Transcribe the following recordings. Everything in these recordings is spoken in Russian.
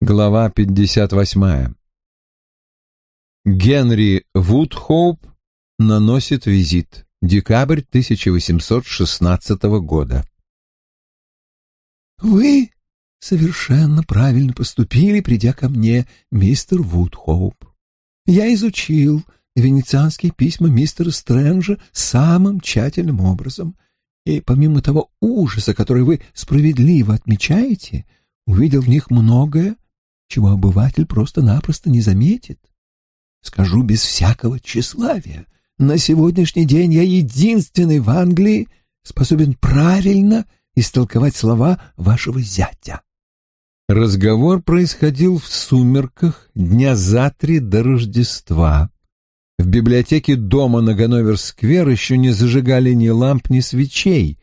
Глава 58. Генри Вудхоуп наносит визит. Декабрь 1816 года. «Вы совершенно правильно поступили, придя ко мне, мистер Вудхоуп. Я изучил венецианские письма мистера Стрэнджа самым тщательным образом, и помимо того ужаса, который вы справедливо отмечаете, увидел в них многое, чего обыватель просто-напросто не заметит. Скажу без всякого тщеславия, на сегодняшний день я единственный в Англии способен правильно истолковать слова вашего зятя. Разговор происходил в сумерках дня за три до Рождества. В библиотеке дома на Ганновер-сквер еще не зажигали ни ламп, ни свечей.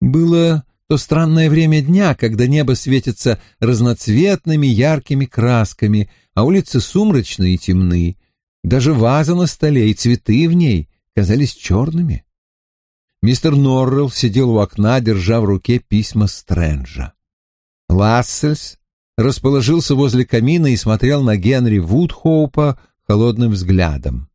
Было то странное время дня, когда небо светится разноцветными яркими красками, а улицы сумрачны и темны. Даже ваза на столе и цветы в ней казались черными. Мистер Норрелл сидел у окна, держа в руке письма Стрэнджа. Лассельс расположился возле камина и смотрел на Генри Вудхоупа холодным взглядом.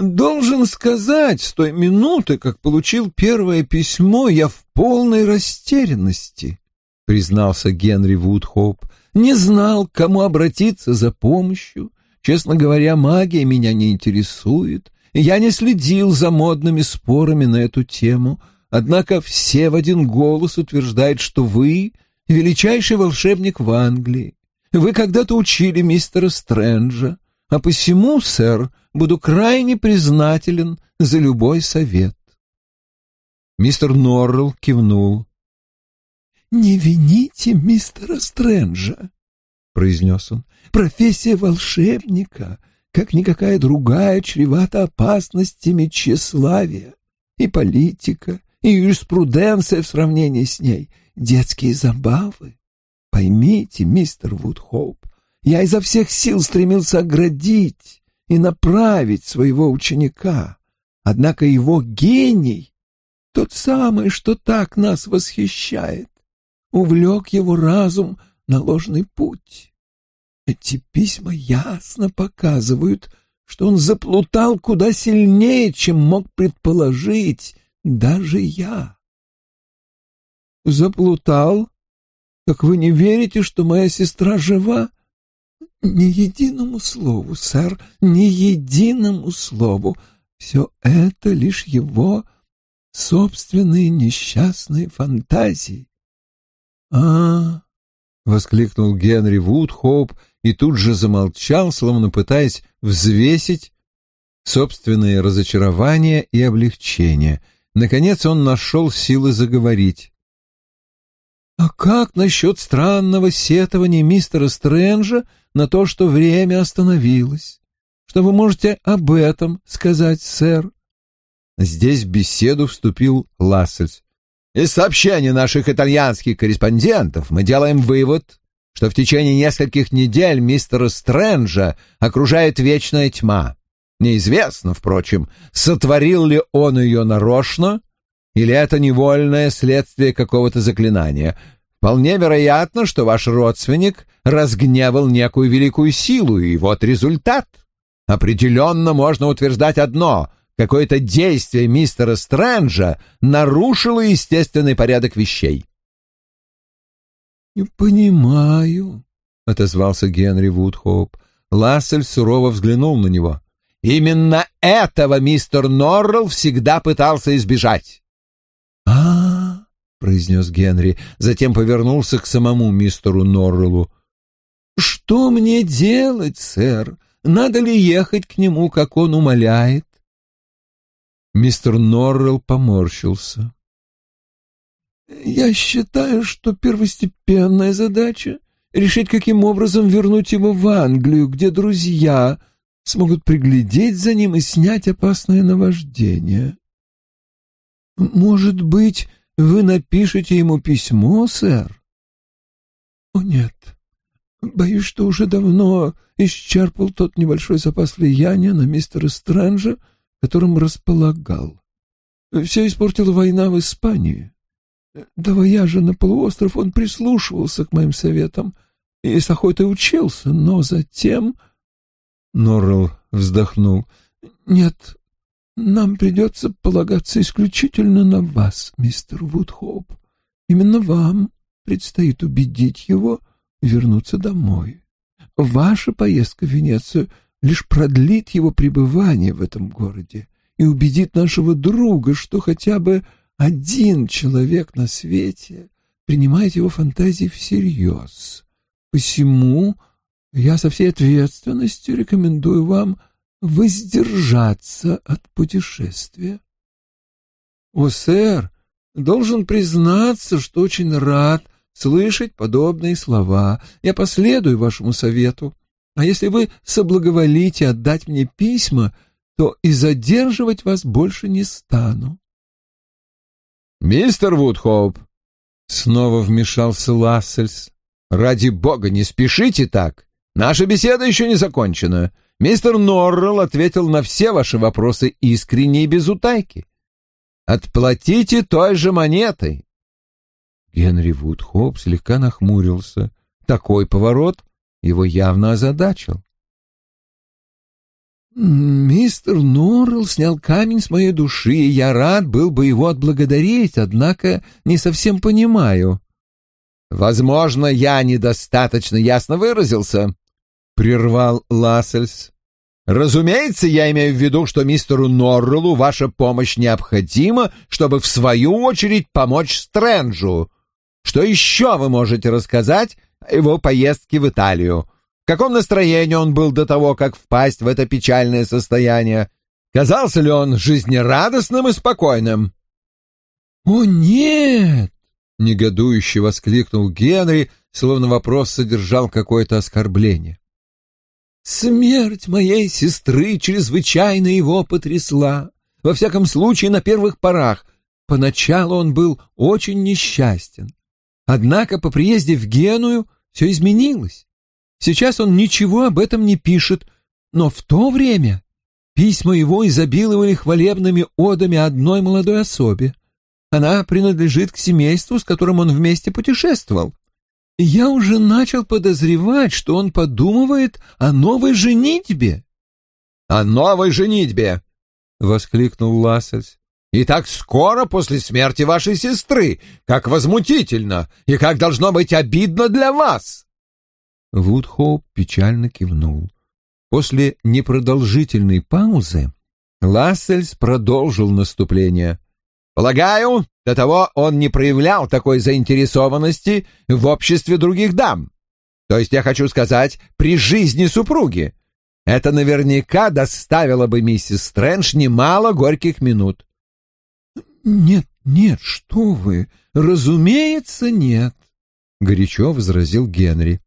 Должен сказать, с той минуты, как получил первое письмо, я в полной растерянности, признался Генри Вудхоуп. Не знал, к кому обратиться за помощью. Честно говоря, магия меня не интересует. Я не следил за модными спорами на эту тему. Однако все в один голос утверждают, что вы — величайший волшебник в Англии. Вы когда-то учили мистера Стрэнджа. А посему, сэр, буду крайне признателен за любой совет. Мистер Норрелл кивнул. «Не вините мистера Стрэнджа», — произнес он. «Профессия волшебника, как никакая другая, чревата опасностями тщеславия. И политика, и юриспруденция в сравнении с ней, детские забавы. Поймите, мистер Вудхоуп, я изо всех сил стремился оградить и направить своего ученика. Однако его гений, тот самый, что так нас восхищает, увлек его разум на ложный путь. Эти письма ясно показывают, что он заплутал куда сильнее, чем мог предположить даже я. Заплутал? Так вы не верите, что моя сестра жива? Ни единому слову, сэр, ни единому слову. Все это лишь его собственные несчастные фантазии. А, воскликнул Генри Вудхоуп и тут же замолчал, словно пытаясь взвесить собственные разочарования и облегчения. Наконец он нашел силы заговорить. «А как насчет странного сетования мистера Стрэнджа на то, что время остановилось? Что вы можете об этом сказать, сэр?» Здесь в беседу вступил Лассельс. «Из сообщений наших итальянских корреспондентов мы делаем вывод, что в течение нескольких недель мистера Стрэнджа окружает вечная тьма. Неизвестно, впрочем, сотворил ли он ее нарочно или это невольное следствие какого-то заклинания? Вполне вероятно, что ваш родственник разгневал некую великую силу, и вот результат. Определенно можно утверждать одно — какое-то действие мистера Стрэнджа нарушило естественный порядок вещей. «Не понимаю», — отозвался Генри Вудхоуп. Лассель сурово взглянул на него. «Именно этого мистер Норрелл всегда пытался избежать а, произнес Генри, затем повернулся к самому мистеру Норреллу. «Что мне делать, сэр? Надо ли ехать к нему, как он умоляет?» Мистер Норрелл поморщился. «Я считаю, что первостепенная задача — решить, каким образом вернуть его в Англию, где друзья смогут приглядеть за ним и снять опасное наваждение. Может быть, вы напишете ему письмо, сэр? О, нет. Боюсь, что уже давно исчерпал тот небольшой запас влияния на мистера Стрэнджа, которым располагал. Все испортила война в Испании. До вояжа на полуостров он прислушивался к моим советам и с охотой учился, но затем...» Норрелл вздохнул. «Нет, нам придется полагаться исключительно на вас, мистер Вудхоуп. Именно вам предстоит убедить его вернуться домой. Ваша поездка в Венецию лишь продлит его пребывание в этом городе и убедит нашего друга, что хотя бы один человек на свете принимает его фантазии всерьез. Посему я со всей ответственностью рекомендую вам воздержаться от путешествия. О, сэр, должен признаться, что очень рад слышать подобные слова. Я последую вашему совету. А если вы соблаговолите отдать мне письма, то и задерживать вас больше не стану. «Мистер Вудхоуп!» — снова вмешался Лассельс. «Ради бога, не спешите так! Наша беседа еще не закончена. Мистер Норрелл ответил на все ваши вопросы искренне и без утайки. Отплатите той же монетой!» Генри Вудхоуп слегка нахмурился. Такой поворот его явно озадачил. «Мистер Норрелл снял камень с моей души, и я рад был бы его отблагодарить, однако не совсем понимаю». «Возможно, я недостаточно ясно выразился», — прервал Лассельс. «Разумеется, я имею в виду, что мистеру Норреллу ваша помощь необходима, чтобы в свою очередь помочь Стрэнджу. Что еще вы можете рассказать о его поездке в Италию?» каком настроении он был до того, как впасть в это печальное состояние? Казался ли он жизнерадостным и спокойным? «О, нет!» — негодующе воскликнул Генри, словно вопрос содержал какое-то оскорбление. «Смерть моей сестры чрезвычайно его потрясла. Во всяком случае, на первых порах. Поначалу он был очень несчастен. Однако по приезде в Геную все изменилось. Сейчас он ничего об этом не пишет, но в то время письма его изобиловали хвалебными одами одной молодой особе. Она принадлежит к семейству, с которым он вместе путешествовал. И я уже начал подозревать, что он подумывает о новой женитьбе. — О новой женитьбе! — воскликнул Лассельс. — И так скоро после смерти вашей сестры! Как возмутительно! И как должно быть обидно для вас! Вудхоуп печально кивнул. После непродолжительной паузы Лассельс продолжил наступление. «Полагаю, до того он не проявлял такой заинтересованности в обществе других дам. То есть я хочу сказать, при жизни супруги. Это наверняка доставило бы миссис Стрэндж немало горьких минут». «Нет, нет, что вы, разумеется, нет», — горячо возразил Генри.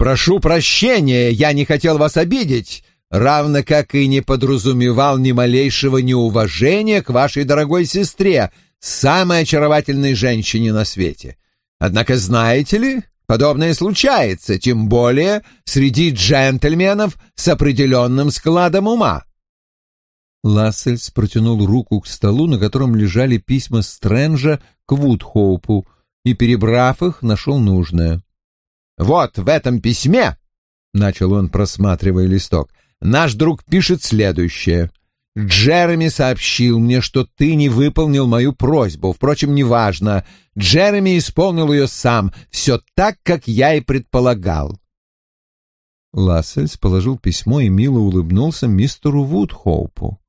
Прошу прощения, я не хотел вас обидеть, равно как и не подразумевал ни малейшего неуважения к вашей дорогой сестре, самой очаровательной женщине на свете. Однако, знаете ли, подобное случается, тем более среди джентльменов с определенным складом ума. Лассельс протянул руку к столу, на котором лежали письма Стрэнджа к Вудхоупу, и, перебрав их, нашел нужное. Вот в этом письме, — начал он, просматривая листок, — наш друг пишет следующее. Джереми сообщил мне, что ты не выполнил мою просьбу. Впрочем, неважно. Джереми исполнил ее сам. Все так, как я и предполагал. Лассельс положил письмо и мило улыбнулся мистеру Вудхоупу.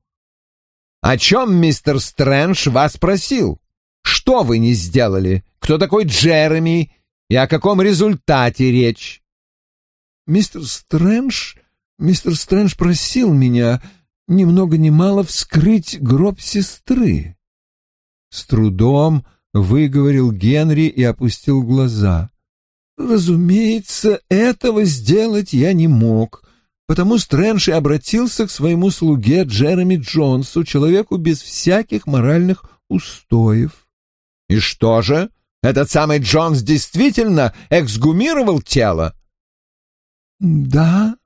«О чем мистер Стрэндж вас просил? Что вы не сделали? Кто такой Джереми и о каком результате речь? Мистер Стрэндж, мистер Стрэндж просил меня ни много ни мало вскрыть гроб сестры. С трудом выговорил Генри и опустил глаза. Разумеется, этого сделать я не мог, потому Стрэндж и обратился к своему слуге Джереми Джонсу, человеку без всяких моральных устоев. — И что же? Этот самый Джонс действительно эксгумировал тело? Да.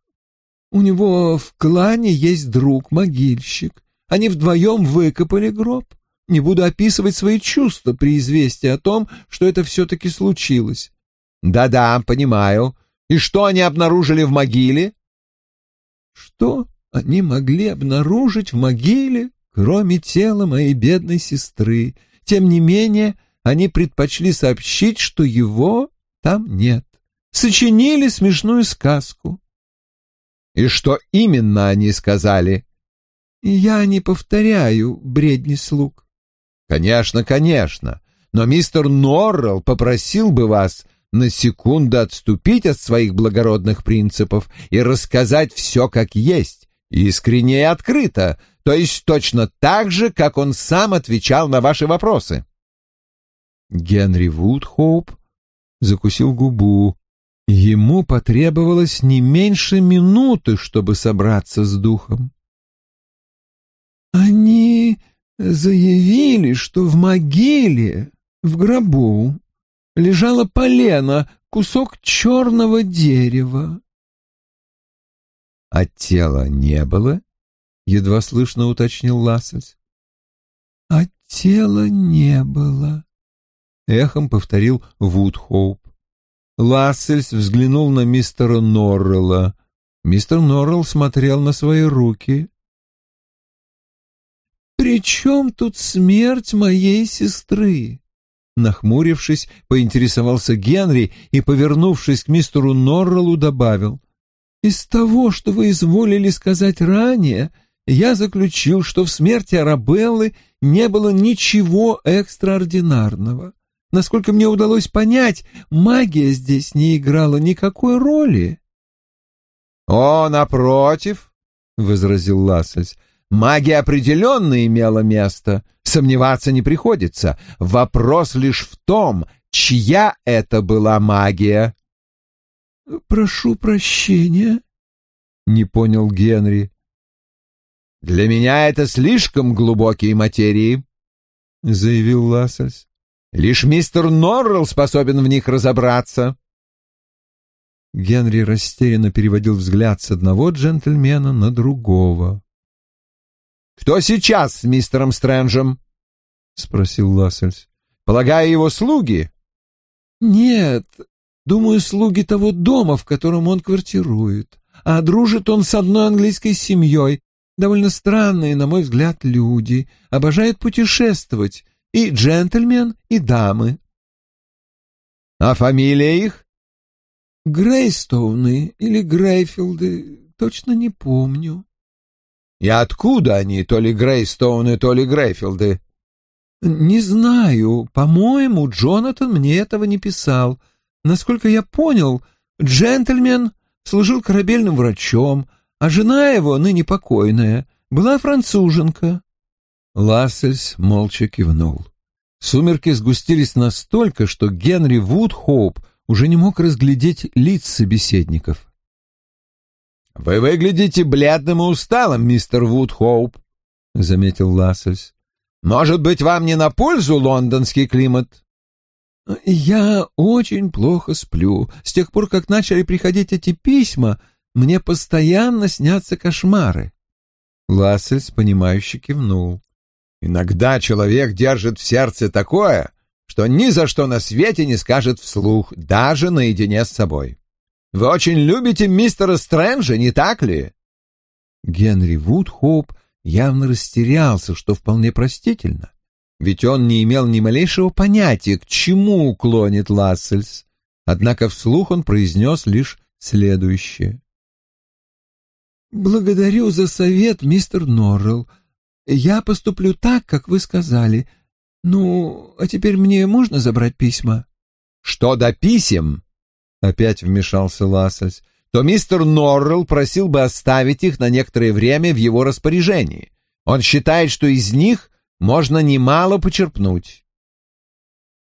У него в клане есть друг, могильщик. Они вдвоем выкопали гроб. не буду описывать свои чувства при известии о том, что это все-таки случилось. Да-да, понимаю. И что они обнаружили в могиле? Что они могли обнаружить в могиле, кроме тела моей бедной сестры? Тем не менее, они предпочли сообщить, что его там нет. Сочинили смешную сказку. И что именно они сказали? Я не повторяю бредни слуг. Конечно, конечно, но мистер Норрелл попросил бы вас на секунду отступить от своих благородных принципов и рассказать все как есть, искренне и открыто, то есть точно так же, как он сам отвечал на ваши вопросы. Генри Вудхоуп закусил губу. Ему потребовалось не меньше минуты, чтобы собраться с духом. «Они заявили, что в могиле, в гробу, лежало полено, кусок черного дерева. — А тела не было? — едва слышно уточнил Лассельс. — А тела не было, — эхом повторил Вудхоуп. Лассельс взглянул на мистера Норрелла. Мистер Норрелл смотрел на свои руки. «При чем тут смерть моей сестры?» Нахмурившись, поинтересовался Генри и, повернувшись к мистеру Норреллу, добавил. «Из того, что вы изволили сказать ранее, я заключил, что в смерти Арабеллы не было ничего экстраординарного. Насколько мне удалось понять, магия здесь не играла никакой роли». «О, напротив», — возразил Лассельс, Магия определенно имела место, сомневаться не приходится. Вопрос лишь в том, чья это была магия. «Прошу прощения», — не понял Генри. «Для меня это слишком глубокие материи», — заявил Лассельс. «Лишь мистер Норрелл способен в них разобраться». Генри растерянно переводил взгляд с одного джентльмена на другого. «Кто сейчас с мистером Стрэнджем?» — спросил Лассельс. «Полагаю, его слуги?» «Нет, думаю, слуги того дома, в котором он квартирует. А дружит он с одной английской семьей, довольно странные, на мой взгляд, люди, обожает путешествовать, и джентльмен, и дамы». «А фамилия их?» «Грейстоуны или Грейфилды, точно не помню». И откуда они, то ли Грейстоуны, то ли Грейфилды? Не знаю. По-моему, Джонатан мне этого не писал. Насколько я понял, джентльмен служил корабельным врачом, а жена его, ныне покойная, была француженка. Лассельс молча кивнул. Сумерки сгустились настолько, что Генри Вудхоуп уже не мог разглядеть лиц собеседников. «Вы выглядите бледным и усталым, мистер Вудхоуп», — заметил Лассельс. «Может быть, вам не на пользу лондонский климат?» «Я очень плохо сплю. С тех пор, как начали приходить эти письма, мне постоянно снятся кошмары». Лассельс, понимающе кивнул. «Иногда человек держит в сердце такое, что ни за что на свете не скажет вслух, даже наедине с собой. Вы очень любите мистера Стрэнджа, не так ли?» Генри Вудхоуп явно растерялся, что вполне простительно, ведь он не имел ни малейшего понятия, к чему уклонит Лассельс. Однако вслух он произнес лишь следующее. «Благодарю за совет, мистер Норрелл. Я поступлю так, как вы сказали. Ну, а теперь мне можно забрать письма?» «Что до писем?» — опять вмешался Лассельс, — то мистер Норрелл просил бы оставить их на некоторое время в его распоряжении. Он считает, что из них можно немало почерпнуть.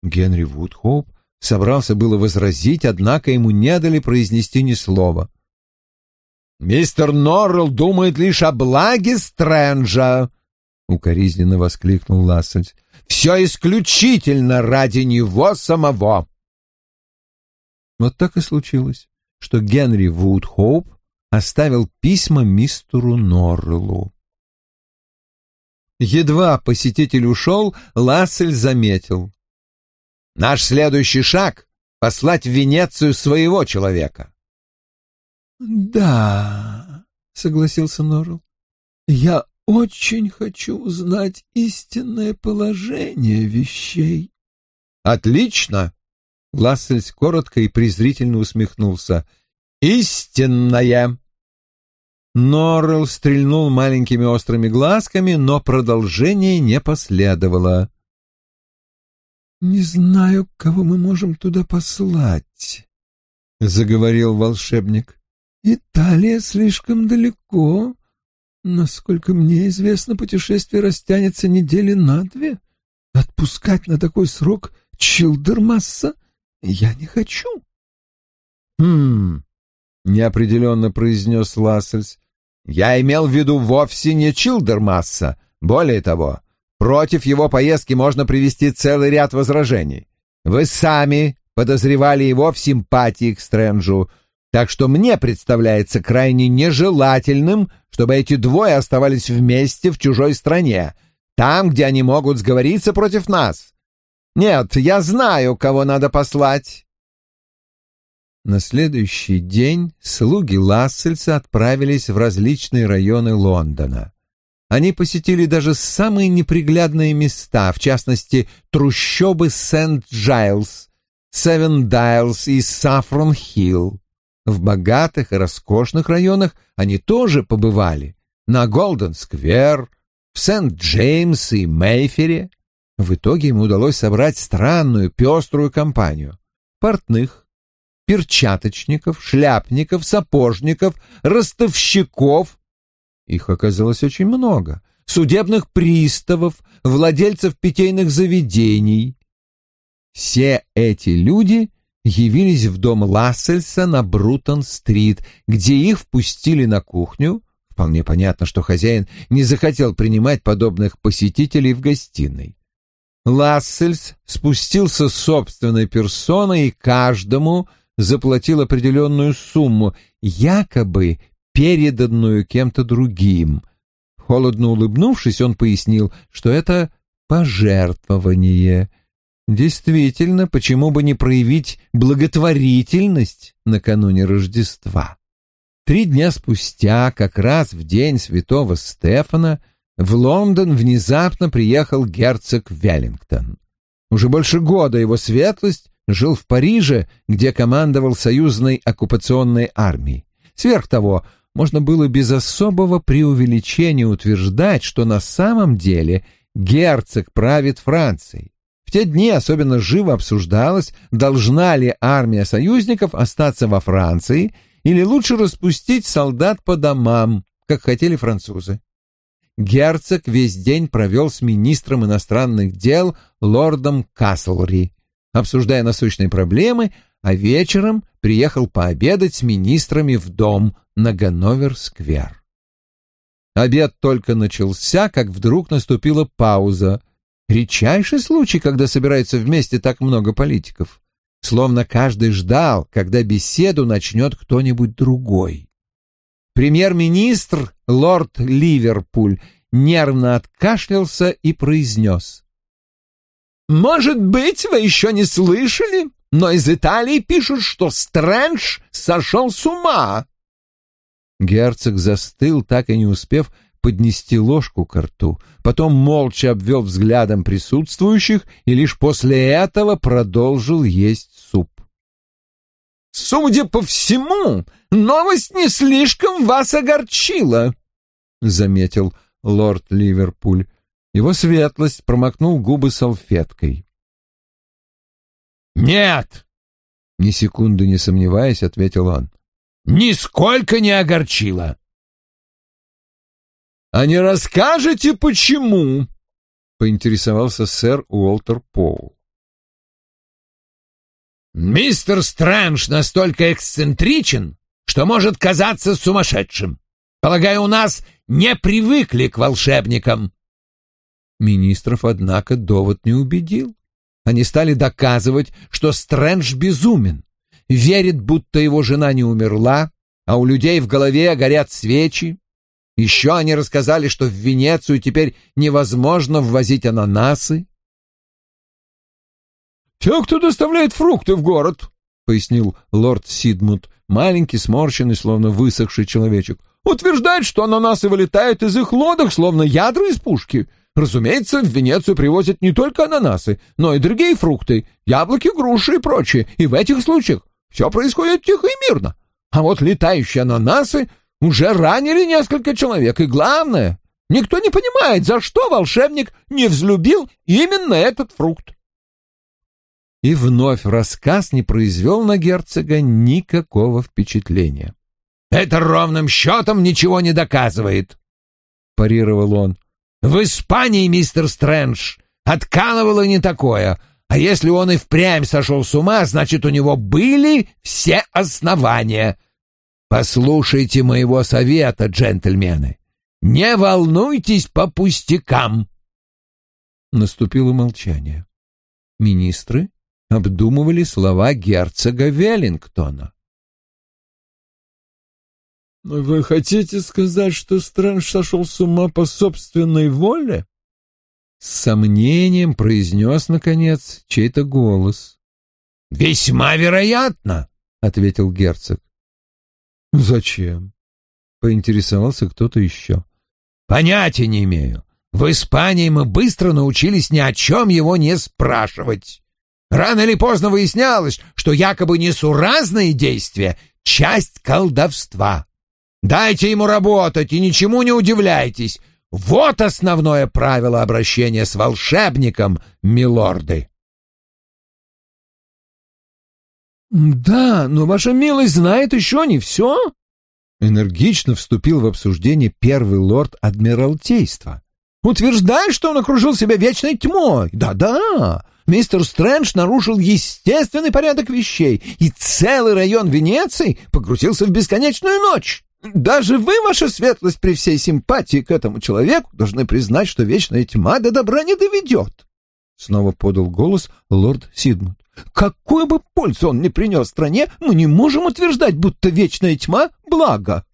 Генри Вудхоуп собрался было возразить, однако ему не дали произнести ни слова. «Мистер Норрелл думает лишь о благе Стрэнджа!» — укоризненно воскликнул Лассельс. «Все исключительно ради него самого!» Вот так и случилось, что Генри Вудхоуп оставил письма мистеру Норреллу. Едва посетитель ушел, Лассель заметил. «Наш следующий шаг — послать в Венецию своего человека». «Да», — согласился Норрелл, — «я очень хочу узнать истинное положение вещей». «Отлично!» — Лассельс коротко и презрительно усмехнулся. «Истинное!» Норрелл стрельнул маленькими острыми глазками, но продолжение не последовало. «Не знаю, кого мы можем туда послать», — заговорил волшебник. «Италия слишком далеко. Насколько мне известно, путешествие растянется недели на две. Отпускать на такой срок Чилдермасса я не хочу». «Хм...» — неопределенно произнес Лассельс. Я имел в виду вовсе не Чилдермасса. Более того, против его поездки можно привести целый ряд возражений. Вы сами подозревали его в симпатии к Стрэнджу, так что мне представляется крайне нежелательным, чтобы эти двое оставались вместе в чужой стране, там, где они могут сговориться против нас. Нет, я знаю, кого надо послать. На следующий день слуги Лассельса отправились в различные районы Лондона. Они посетили даже самые неприглядные места, в частности, трущобы Сент-Джайлс, Севен-Дайлс и Сафрон-Хилл. В богатых и роскошных районах они тоже побывали. На Голден-сквер, в Сент-Джеймс и Мейфере. В итоге им удалось собрать странную пеструю компанию. Портных, перчаточников, шляпников, сапожников, ростовщиков. Их оказалось очень много. Судебных приставов, владельцев питейных заведений. Все эти люди явились в дом Лассельса на Брутон-стрит, где их впустили на кухню. Вполне понятно, что хозяин не захотел принимать подобных посетителей в гостиной. Лассельс спустился собственной персоной и каждому заплатил определенную сумму, якобы переданную кем-то другим. Холодно улыбнувшись, он пояснил, что это пожертвование. Действительно, почему бы не проявить благотворительность накануне Рождества? Три дня спустя, как раз в день святого Стефана, в Лондон внезапно приехал герцог Веллингтон. Уже больше года его светлость жил в Париже, где командовал союзной оккупационной армией. Сверх того, можно было без особого преувеличения утверждать, что на самом деле герцог правит Францией. В те дни особенно живо обсуждалось, должна ли армия союзников остаться во Франции или лучше распустить солдат по домам, как хотели французы. Герцог весь день провел с министром иностранных дел лордом Каслри обсуждая насущные проблемы, а вечером приехал пообедать с министрами в дом на Ганновер-сквер. Обед только начался, как вдруг наступила пауза. Редчайший случай, когда собирается вместе так много политиков. Словно каждый ждал, когда беседу начнет кто-нибудь другой. Премьер-министр лорд Ливерпуль нервно откашлялся и произнес. Может быть, вы еще не слышали, но из Италии пишут, что Стрэндж сошел с ума. Герцог застыл, так и не успев поднести ложку к рту, потом молча обвел взглядом присутствующих и лишь после этого продолжил есть суп. «Судя по всему, новость не слишком вас огорчила», — заметил лорд Ливерпуль. Его светлость промокнул губы салфеткой. «Нет!» — ни секунды не сомневаясь, ответил он. «Нисколько не огорчило!» «А не расскажете, почему?» — поинтересовался сэр Уолтер Поул. «Мистер Стрэндж настолько эксцентричен, что может казаться сумасшедшим. Полагаю, у нас не привыкли к волшебникам. Министров, однако, довод не убедил. Они стали доказывать, что Стрэндж безумен, верит, будто его жена не умерла, а у людей в голове горят свечи. Еще они рассказали, что в Венецию теперь невозможно ввозить ананасы. «Те, кто доставляет фрукты в город», — пояснил лорд Сидмунд, маленький, сморщенный, словно высохший человечек, утверждает, что ананасы вылетают из их лодок, словно ядра из пушки. Разумеется, в Венецию привозят не только ананасы, но и другие фрукты, яблоки, груши и прочее, и в этих случаях все происходит тихо и мирно. А вот летающие ананасы уже ранили несколько человек, и главное, никто не понимает, за что волшебник не взлюбил именно этот фрукт. И вновь рассказ не произвел на герцога никакого впечатления. «Это ровным счетом ничего не доказывает», — парировал он. «В Испании, мистер Стрэндж, откалывало не такое, а если он и впрямь сошел с ума, значит, у него были все основания. Послушайте моего совета, джентльмены. Не волнуйтесь по пустякам. Наступило молчание. Министры обдумывали слова герцога Веллингтона. «Вы хотите сказать, что Стрэндж сошел с ума по собственной воле?» С сомнением произнес, наконец, чей-то голос. «Весьма вероятно», — ответил герцог. «Зачем?» — поинтересовался кто-то еще. «Понятия не имею. В Испании мы быстро научились ни о чем его не спрашивать. Рано или поздно выяснялось, что якобы несуразные действия — часть колдовства. Дайте ему работать и ничему не удивляйтесь. Вот основное правило обращения с волшебником, милорды». «Да, но ваша милость знает еще не все». Энергично вступил в обсуждение первый лорд Адмиралтейства. «Утверждает, что он окружил себя вечной тьмой. Да-да, мистер Стрэндж нарушил естественный порядок вещей, и целый район Венеции погрузился в бесконечную ночь. Даже вы, ваша светлость, при всей симпатии к этому человеку, должны признать, что вечная тьма до добра не доведет». Снова подал голос лорд Сидмунд. Какую бы пользу он ни принес стране, мы не можем утверждать, будто вечная тьма — благо.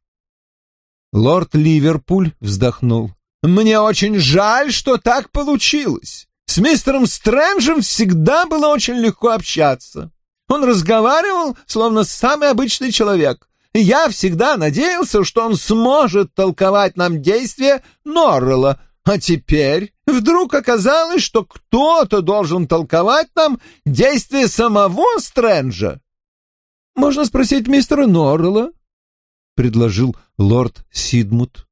Лорд Ливерпуль вздохнул. «Мне очень жаль, что так получилось. С мистером Стрэнджем всегда было очень легко общаться. Он разговаривал, словно самый обычный человек. Я всегда надеялся, что он сможет толковать нам действия Норрелла, а теперь вдруг оказалось, что кто-то должен толковать нам действия самого Стрэнджа. Можно спросить мистера Норрелла, — предложил лорд Сидмут.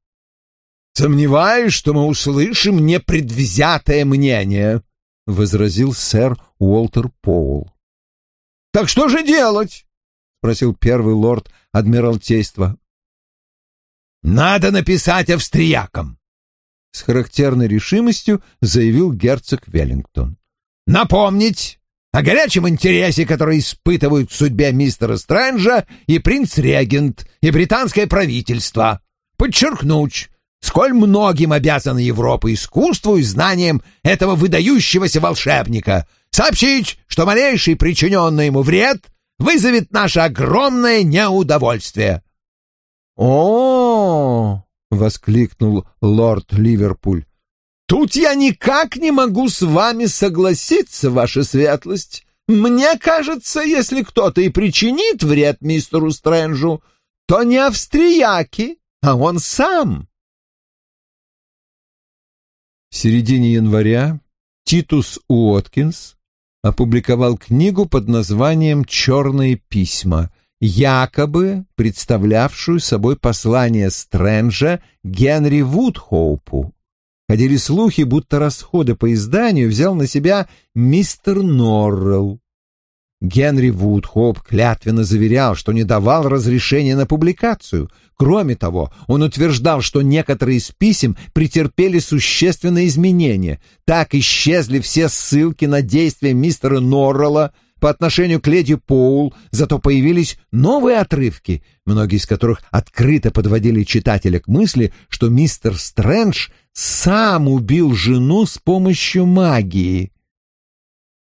«Сомневаюсь, что мы услышим непредвзятое мнение», — возразил сэр Уолтер Поул. «Так что же делать?» — спросил первый лорд Адмиралтейства. «Надо написать австриякам», — с характерной решимостью заявил герцог Веллингтон. «Напомнить о горячем интересе, который испытывают к судьбе мистера Стрэнджа и принц-регент, и британское правительство. Подчеркнуть, сколь многим обязана Европа искусству и знаниям этого выдающегося волшебника. Сообщить, что малейший причиненный ему вред вызовет наше огромное неудовольствие». «О-о-о!» — воскликнул лорд Ливерпуль. «Тут я никак не могу с вами согласиться, ваша светлость. Мне кажется, если кто-то и причинит вред мистеру Стрэнджу, то не австрияки, а он сам». В середине января Титус Уоткинс опубликовал книгу под названием «Черные письма», якобы представлявшую собой послание Стрэнджа Генри Вудхоупу. Ходили слухи, будто расходы по изданию взял на себя мистер Норрелл. Генри Вудхоп клятвенно заверял, что не давал разрешения на публикацию. Кроме того, он утверждал, что некоторые из писем претерпели существенные изменения. Так исчезли все ссылки на действия мистера Норрелла, по отношению к леди Поул, зато появились новые отрывки, многие из которых открыто подводили читателя к мысли, что мистер Стрэндж сам убил жену с помощью магии.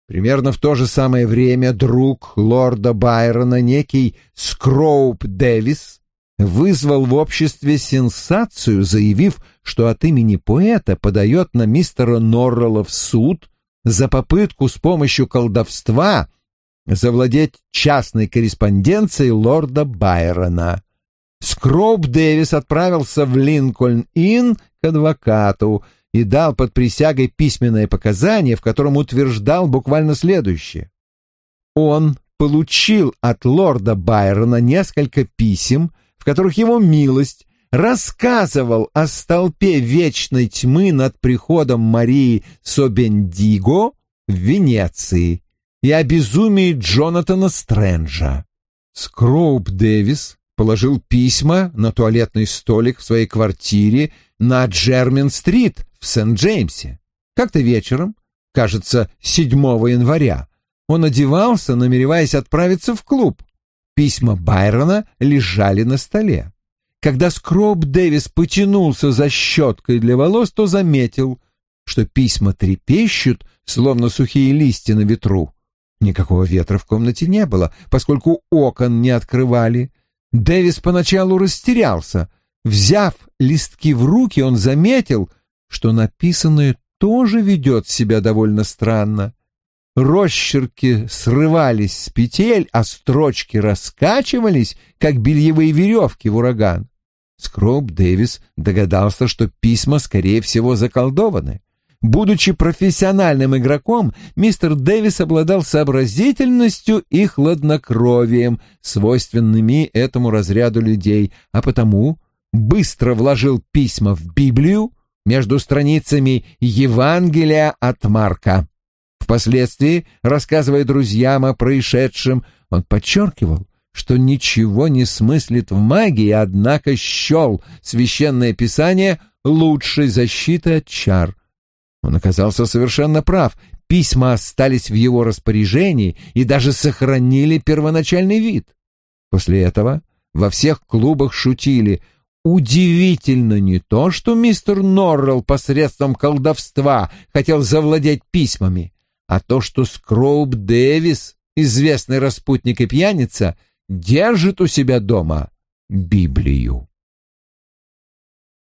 Примерно в то же самое время друг лорда Байрона, некий Скроуп Дэвис, вызвал в обществе сенсацию, заявив, что от имени поэта подает на мистера Норрелла в суд за попытку с помощью колдовства завладеть частной корреспонденцией лорда Байрона. Скроуп Дэвис отправился в Линкольн-Инн к адвокату и дал под присягой письменное показание, в котором утверждал буквально следующее. Он получил от лорда Байрона несколько писем, в которых его милость рассказывал о столпе вечной тьмы над приходом Марии Собендиго в Венеции и о безумии Джонатана Стрэнджа. Скроуп Дэвис положил письма на туалетный столик в своей квартире на Джермен-стрит в Сент-Джеймсе. Как-то вечером, кажется, 7 января, он одевался, намереваясь отправиться в клуб. Письма Байрона лежали на столе. Когда Скроуп Дэвис потянулся за щеткой для волос, то заметил, что письма трепещут, словно сухие листья на ветру. Никакого ветра в комнате не было, поскольку окон не открывали. Дэвис поначалу растерялся. Взяв листки в руки, он заметил, что написанное тоже ведет себя довольно странно. Росчерки срывались с петель, а строчки раскачивались, как бельевые веревки в ураган. Скроп Дэвис догадался, что письма, скорее всего, заколдованы. Будучи профессиональным игроком, мистер Дэвис обладал сообразительностью и хладнокровием, свойственными этому разряду людей, а потому быстро вложил письма в Библию между страницами Евангелия от Марка. Впоследствии, рассказывая друзьям о происшедшем, он подчеркивал, что ничего не смыслит в магии, однако счел священное писание лучшей защитой от чар — он оказался совершенно прав. Письма остались в его распоряжении и даже сохранили первоначальный вид. После этого во всех клубах шутили «Удивительно не то, что мистер Норрелл посредством колдовства хотел завладеть письмами, а то, что Скроуп Дэвис, известный распутник и пьяница, держит у себя дома Библию».